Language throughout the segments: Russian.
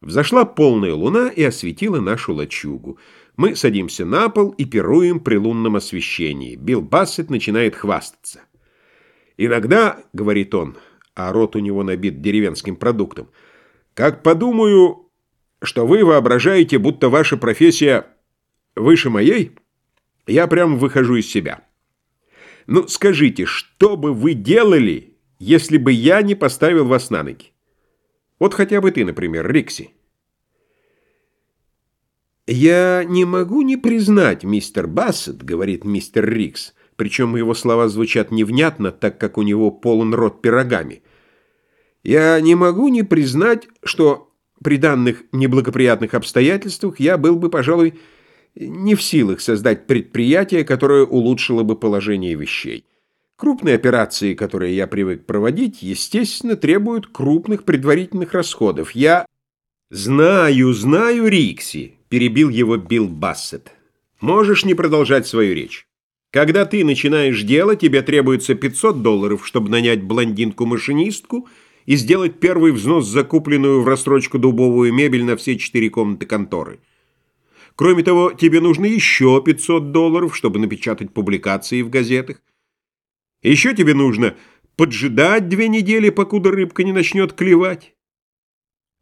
Взошла полная луна и осветила нашу лачугу. Мы садимся на пол и пируем при лунном освещении. Билл Бассет начинает хвастаться. «Иногда, — говорит он, а рот у него набит деревенским продуктом, — как подумаю, что вы воображаете, будто ваша профессия выше моей, я прямо выхожу из себя. Ну, скажите, что бы вы делали, если бы я не поставил вас на ноги? Вот хотя бы ты, например, Рикси. «Я не могу не признать, мистер Бассет», — говорит мистер Рикс, причем его слова звучат невнятно, так как у него полон рот пирогами. «Я не могу не признать, что при данных неблагоприятных обстоятельствах я был бы, пожалуй, не в силах создать предприятие, которое улучшило бы положение вещей. Крупные операции, которые я привык проводить, естественно, требуют крупных предварительных расходов. Я знаю, знаю, Рикси, перебил его Билл Бассет. Можешь не продолжать свою речь. Когда ты начинаешь дело, тебе требуется 500 долларов, чтобы нанять блондинку-машинистку и сделать первый взнос за купленную в рассрочку дубовую мебель на все четыре комнаты конторы. Кроме того, тебе нужно еще 500 долларов, чтобы напечатать публикации в газетах. Еще тебе нужно поджидать две недели, покуда рыбка не начнет клевать.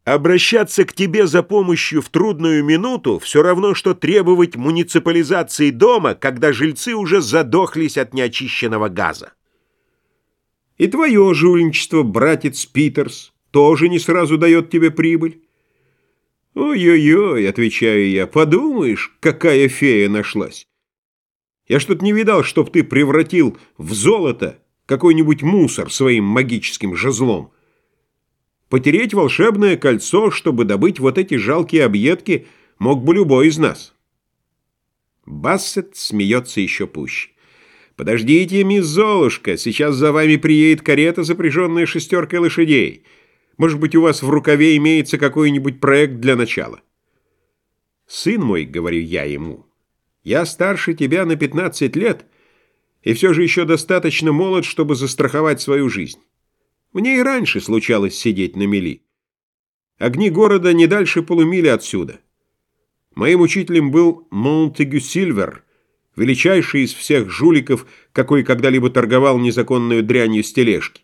Обращаться к тебе за помощью в трудную минуту все равно, что требовать муниципализации дома, когда жильцы уже задохлись от неочищенного газа. И твое жульничество, братец Питерс, тоже не сразу дает тебе прибыль. «Ой-ой-ой», — отвечаю я, — «подумаешь, какая фея нашлась. Я что-то не видал, чтоб ты превратил в золото какой-нибудь мусор своим магическим жезлом. Потереть волшебное кольцо, чтобы добыть вот эти жалкие объедки, мог бы любой из нас. Бассет смеется еще пуще. «Подождите, мисс Золушка, сейчас за вами приедет карета, запряженная шестеркой лошадей. Может быть, у вас в рукаве имеется какой-нибудь проект для начала?» «Сын мой», — говорю я ему, — я старше тебя на 15 лет и все же еще достаточно молод, чтобы застраховать свою жизнь. Мне и раньше случалось сидеть на мели. Огни города не дальше полумили отсюда. Моим учителем был Монтегю Сильвер, величайший из всех жуликов, какой когда-либо торговал незаконную дрянью с тележки.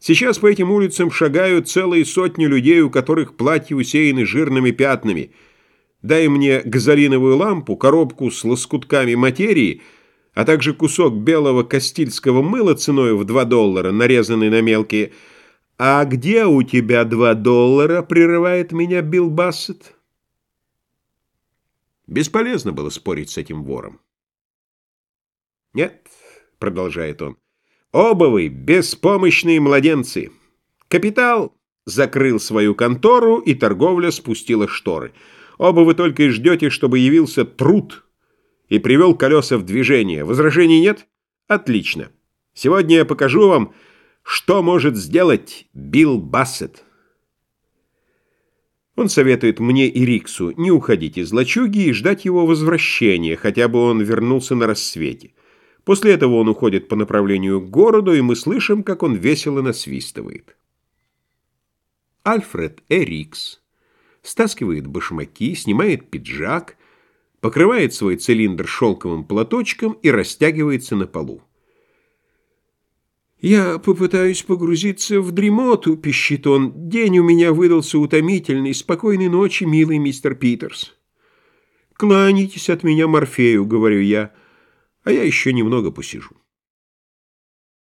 Сейчас по этим улицам шагают целые сотни людей, у которых платья усеяны жирными пятнами – Дай мне газолиновую лампу, коробку с лоскутками материи, а также кусок белого кастильского мыла ценой в 2 доллара, нарезанный на мелкие. «А где у тебя 2 доллара?» — прерывает меня Билл Бассет. Бесполезно было спорить с этим вором. «Нет», — продолжает он, — «оба вы беспомощные младенцы. Капитал закрыл свою контору, и торговля спустила шторы». Оба вы только и ждете, чтобы явился труд и привел колеса в движение. Возражений нет? Отлично. Сегодня я покажу вам, что может сделать Билл Бассет. Он советует мне и Риксу не уходить из лачуги и ждать его возвращения, хотя бы он вернулся на рассвете. После этого он уходит по направлению к городу, и мы слышим, как он весело насвистывает. Альфред Э. Стаскивает башмаки, снимает пиджак, покрывает свой цилиндр шелковым платочком и растягивается на полу. «Я попытаюсь погрузиться в дремоту», — пищит он. «День у меня выдался утомительный. Спокойной ночи, милый мистер Питерс». «Кланяйтесь от меня Морфею», — говорю я, — «а я еще немного посижу».